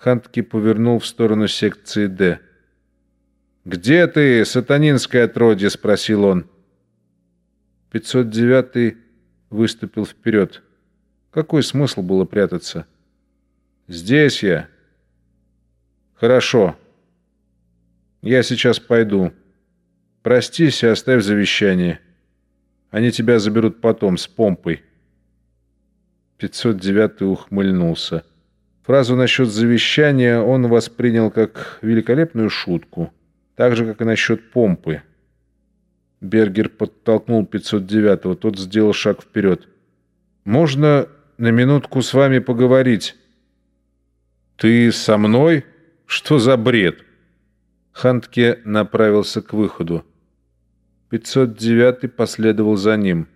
Хантки повернул в сторону секции «Д». «Где ты, сатанинское отродье?» — спросил он. 509 выступил вперед. Какой смысл было прятаться? «Здесь я». «Хорошо. Я сейчас пойду. Простись и оставь завещание. Они тебя заберут потом, с помпой». 509 ухмыльнулся. Фразу насчет завещания он воспринял как великолепную шутку, так же, как и насчет помпы. Бергер подтолкнул 509-го, тот сделал шаг вперед. «Можно на минутку с вами поговорить?» «Ты со мной? Что за бред?» Хантке направился к выходу. 509-й последовал за ним.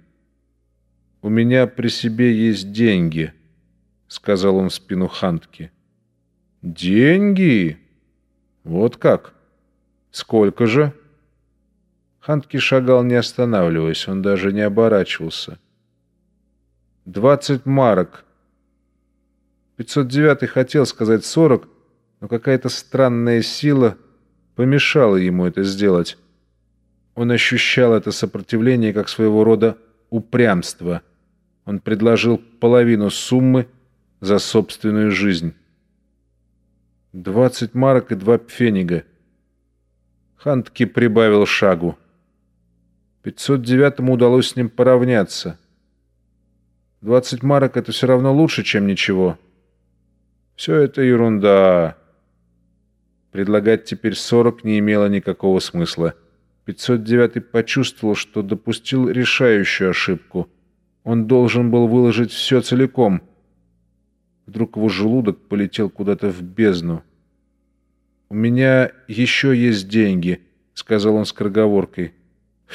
«У меня при себе есть деньги». — сказал он в спину Хантки. «Деньги? Вот как? Сколько же?» Хантки шагал, не останавливаясь, он даже не оборачивался. «Двадцать марок». 509 хотел сказать сорок, но какая-то странная сила помешала ему это сделать. Он ощущал это сопротивление как своего рода упрямство. Он предложил половину суммы, за собственную жизнь. Двадцать марок и два пфенига. Хантки прибавил шагу. 509-му удалось с ним поравняться. Двадцать марок — это все равно лучше, чем ничего. Все это ерунда. Предлагать теперь сорок не имело никакого смысла. 509-й почувствовал, что допустил решающую ошибку. Он должен был выложить все целиком — Вдруг его желудок полетел куда-то в бездну. «У меня еще есть деньги», — сказал он скороговоркой.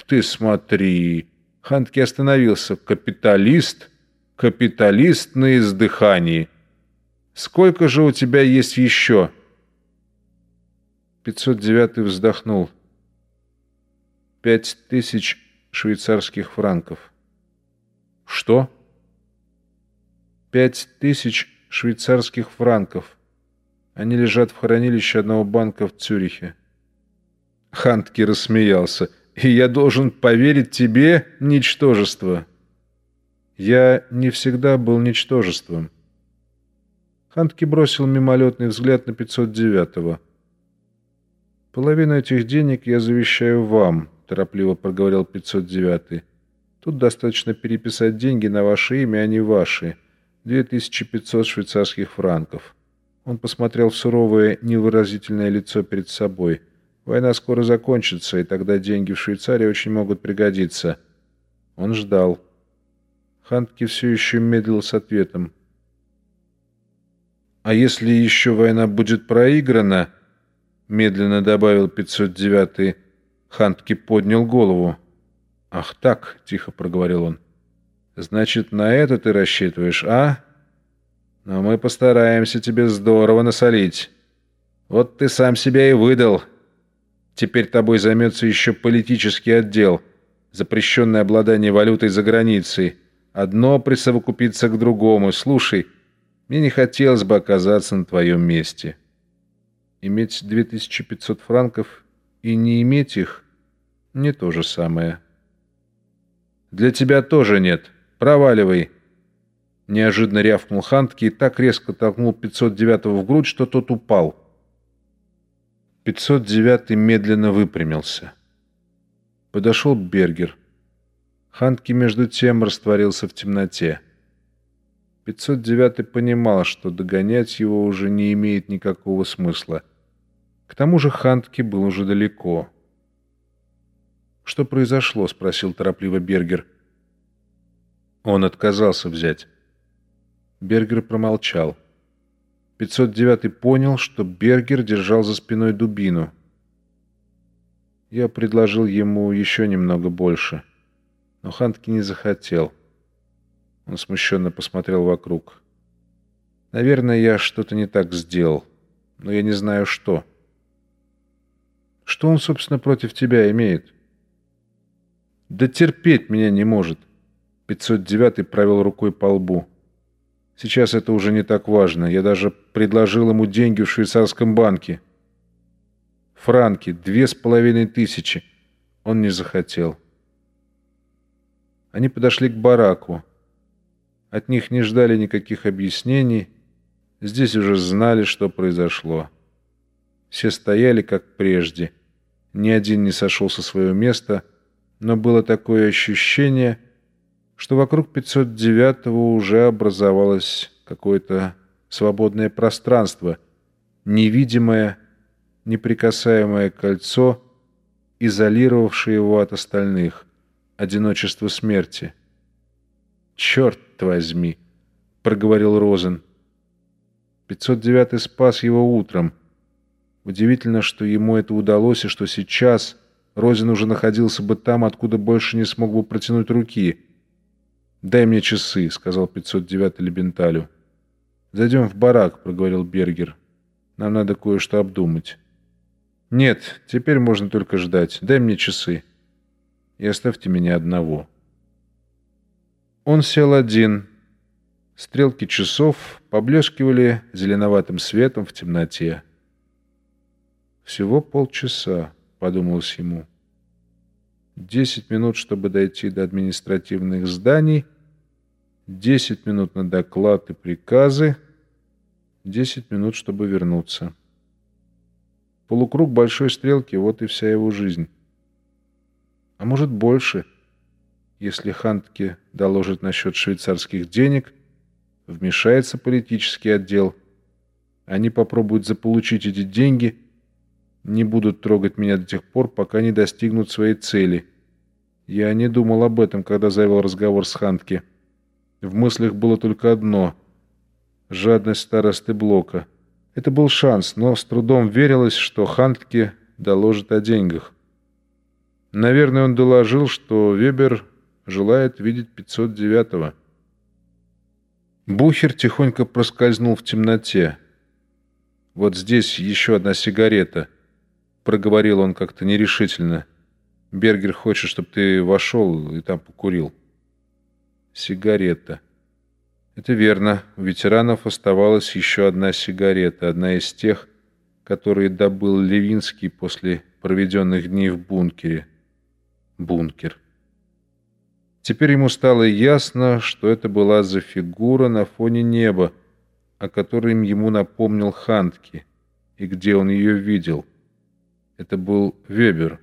«Ты смотри!» Хантки остановился. «Капиталист? Капиталист на издыхании! Сколько же у тебя есть еще?» 509 вздохнул. «Пять тысяч швейцарских франков». «Что?» «Пять тысяч швейцарских франков. Они лежат в хранилище одного банка в Цюрихе. Хантки рассмеялся. «И я должен поверить тебе, ничтожество?» «Я не всегда был ничтожеством». Хантки бросил мимолетный взгляд на 509-го. «Половину этих денег я завещаю вам», — торопливо проговорил 509-й. «Тут достаточно переписать деньги на ваше имя, а не ваши». 2500 швейцарских франков. Он посмотрел в суровое, невыразительное лицо перед собой. Война скоро закончится, и тогда деньги в Швейцарии очень могут пригодиться. Он ждал. Хантки все еще медлил с ответом. «А если еще война будет проиграна?» Медленно добавил 509-й. Хантки поднял голову. «Ах так!» — тихо проговорил он. Значит, на это ты рассчитываешь, а? Но мы постараемся тебе здорово насолить. Вот ты сам себя и выдал. Теперь тобой займется еще политический отдел, запрещенное обладание валютой за границей. Одно присовокупится к другому. Слушай, мне не хотелось бы оказаться на твоем месте. Иметь 2500 франков и не иметь их — не то же самое. Для тебя тоже нет. — «Проваливай!» Неожиданно рявкнул Хантки и так резко толкнул 509-го в грудь, что тот упал. 509-й медленно выпрямился. Подошел Бергер. Хантки между тем растворился в темноте. 509-й понимал, что догонять его уже не имеет никакого смысла. К тому же Хантки был уже далеко. «Что произошло?» — спросил торопливо Бергер. — он отказался взять. Бергер промолчал. 509 понял, что Бергер держал за спиной дубину. Я предложил ему еще немного больше, но Хантки не захотел. Он смущенно посмотрел вокруг. Наверное, я что-то не так сделал, но я не знаю, что. Что он, собственно, против тебя имеет? Да терпеть меня не может. 509 провел рукой по лбу. Сейчас это уже не так важно. Я даже предложил ему деньги в швейцарском банке. Франки, две с половиной тысячи. Он не захотел. Они подошли к бараку. От них не ждали никаких объяснений. Здесь уже знали, что произошло. Все стояли, как прежде. Ни один не сошел со своего места, но было такое ощущение, что вокруг 509-го уже образовалось какое-то свободное пространство, невидимое, неприкасаемое кольцо, изолировавшее его от остальных, одиночество смерти. «Черт возьми!» — проговорил Розен. 509-й спас его утром — Удивительно, что ему это удалось, и что сейчас Розин уже находился бы там, откуда больше не смог бы протянуть руки. «Дай мне часы», — сказал 509 Лебенталю. «Зайдем в барак», — проговорил Бергер. «Нам надо кое-что обдумать». «Нет, теперь можно только ждать. Дай мне часы. И оставьте меня одного». Он сел один. Стрелки часов поблескивали зеленоватым светом в темноте. «Всего полчаса», — подумалось ему. «Десять минут, чтобы дойти до административных зданий, десять минут на доклад и приказы, десять минут, чтобы вернуться». Полукруг большой стрелки — вот и вся его жизнь. А может, больше, если Хантке доложит насчет швейцарских денег, вмешается политический отдел, они попробуют заполучить эти деньги — не будут трогать меня до тех пор, пока не достигнут своей цели. Я не думал об этом, когда завел разговор с Хантки. В мыслях было только одно — жадность старосты Блока. Это был шанс, но с трудом верилось, что Хантке доложит о деньгах. Наверное, он доложил, что Вебер желает видеть 509-го. Бухер тихонько проскользнул в темноте. Вот здесь еще одна сигарета — проговорил он как-то нерешительно. Бергер хочет, чтобы ты вошел и там покурил. Сигарета. Это верно. У ветеранов оставалась еще одна сигарета, одна из тех, которые добыл Левинский после проведенных дней в бункере. Бункер. Теперь ему стало ясно, что это была за фигура на фоне неба, о которой ему напомнил Хантки, и где он ее видел — это был Вебер.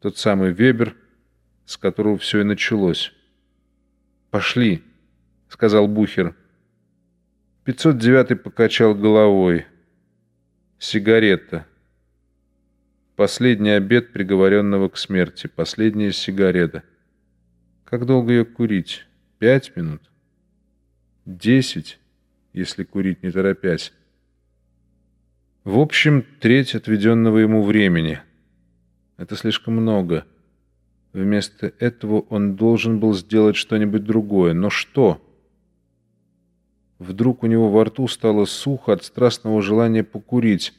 Тот самый Вебер, с которого все и началось. «Пошли», — сказал Бухер. 509-й покачал головой. «Сигарета. Последний обед приговоренного к смерти. Последняя сигарета. Как долго ее курить? Пять минут? Десять, если курить не торопясь. В общем, треть отведенного ему времени. Это слишком много. Вместо этого он должен был сделать что-нибудь другое. Но что? Вдруг у него во рту стало сухо от страстного желания покурить.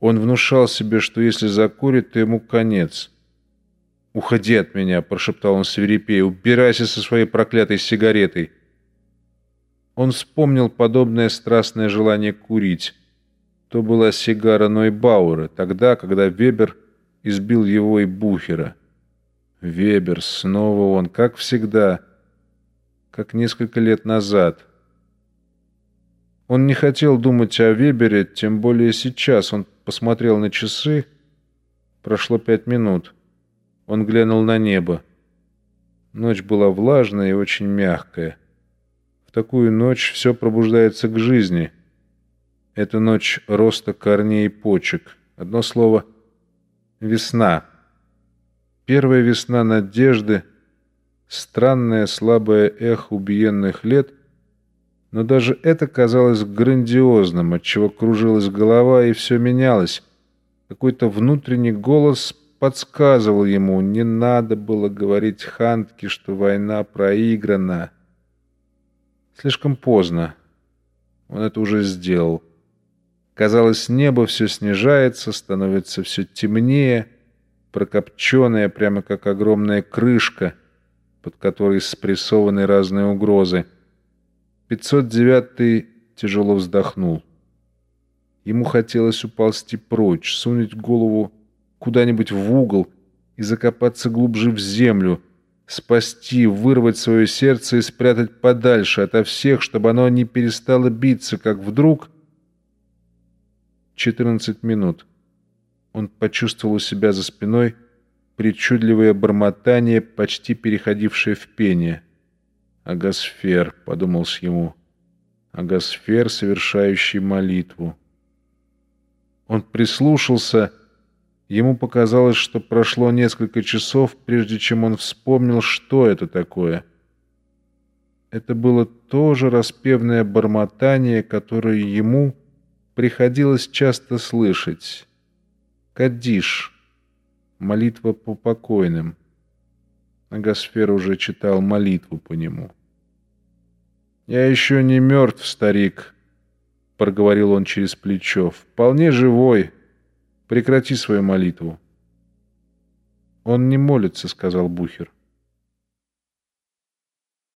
Он внушал себе, что если закурит, то ему конец. «Уходи от меня», — прошептал он свирепея, — «убирайся со своей проклятой сигаретой». Он вспомнил подобное страстное желание курить. То была сигара Нойбауэра, тогда, когда Вебер избил его и Бухера. Вебер, снова он, как всегда, как несколько лет назад. Он не хотел думать о Вебере, тем более сейчас. Он посмотрел на часы. Прошло пять минут. Он глянул на небо. Ночь была влажная и очень мягкая. В такую ночь все пробуждается к жизни — это ночь роста корней и почек. Одно слово — весна. Первая весна надежды, странное слабое эхо убиенных лет, но даже это казалось грандиозным, отчего кружилась голова и все менялось. Какой-то внутренний голос подсказывал ему, не надо было говорить Хантке, что война проиграна. Слишком поздно. Он это уже сделал. Казалось, небо все снижается, становится все темнее, прокопченное, прямо как огромная крышка, под которой спрессованы разные угрозы. 509 тяжело вздохнул. Ему хотелось уползти прочь, сунуть голову куда-нибудь в угол и закопаться глубже в землю, спасти, вырвать свое сердце и спрятать подальше ото всех, чтобы оно не перестало биться, как вдруг... 14 минут. Он почувствовал у себя за спиной причудливое бормотание, почти переходившее в пение. «Агосфер», — подумалось ему, — «агосфер, совершающий молитву». Он прислушался, ему показалось, что прошло несколько часов, прежде чем он вспомнил, что это такое. Это было то же распевное бормотание, которое ему приходилось часто слышать. «Кадиш» — молитва по покойным. Агосфер уже читал молитву по нему. «Я еще не мертв, старик», — проговорил он через плечо. «Вполне живой. Прекрати свою молитву». «Он не молится», — сказал Бухер.